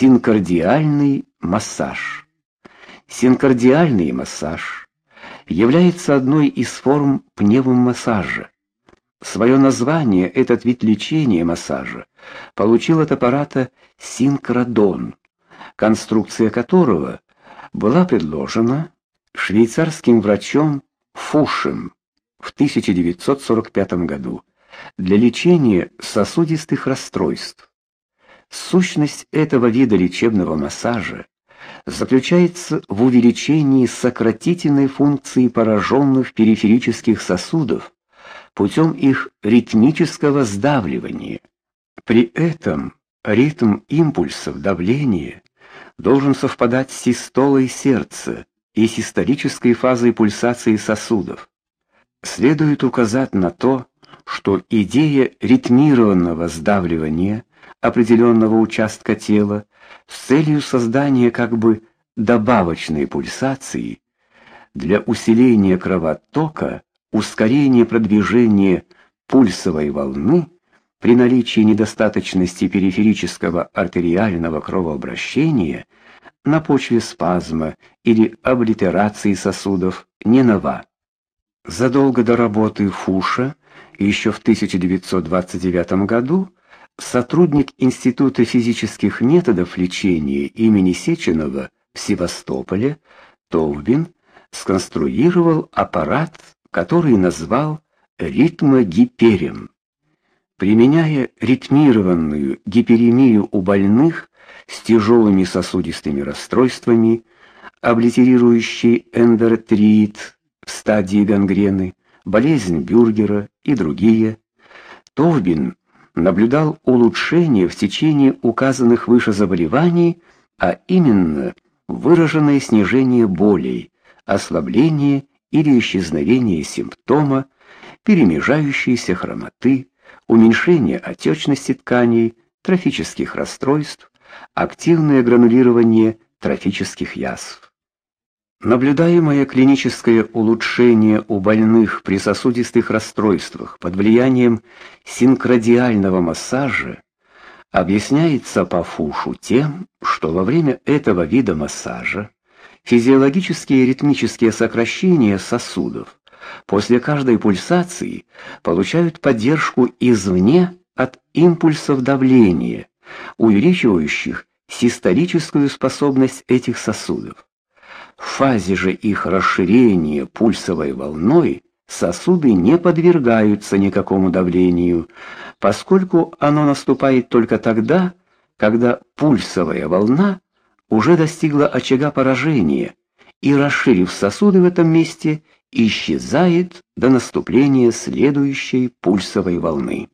Синкардиальный массаж. Синкардиальный массаж является одной из форм пневмомассажа. Свое название этот вид лечения массажа получил от аппарата синкрадон, конструкция которого была предложена швейцарским врачом Фушем в 1945 году для лечения сосудистых расстройств. Сущность этого вида лечебного массажа заключается в увеличении сократительной функции пораженных периферических сосудов путем их ритмического сдавливания. При этом ритм импульсов давления должен совпадать с систолой сердца и систолической фазой пульсации сосудов. Следует указать на то, что идея ритмированного сдавливания определенного участка тела с целью создания как бы добавочной пульсации для усиления кровотока, ускорения продвижения пульсовой волны при наличии недостаточности периферического артериального кровообращения на почве спазма или облитерации сосудов не нова. Задолго до работы Фуша, еще в 1929 году, сотрудник Института физических методов лечения имени Сеченова в Севастополе Товбин сконструировал аппарат, который назвал ритмогиперем. Применяя ритмированную гиперемию у больных с тяжелыми сосудистыми расстройствами, облитерирующий эндоартрит в стадии гангрены, болезнь Бюргера и другие, Товбин наблюдал улучшение в течение указанных выше заболеваний, а именно выраженное снижение болей, ослабление или исчезновение симптома, перемежающейся хромоты, уменьшение отечности тканей, трофических расстройств, активное гранулирование трофических язв. Наблюдаемое клиническое улучшение у больных при сосудистых расстройствах под влиянием синкрадиального массажа объясняется по Фушу тем, что во время этого вида массажа физиологические ритмические сокращения сосудов после каждой пульсации получают поддержку извне от импульсов давления, увеличивающих систолическую способность этих сосудов. В фазе же их расширения пульсовой волной сосуды не подвергаются никакому давлению, поскольку оно наступает только тогда, когда пульсовая волна уже достигла очага поражения и, расширив сосуды в этом месте, исчезает до наступления следующей пульсовой волны.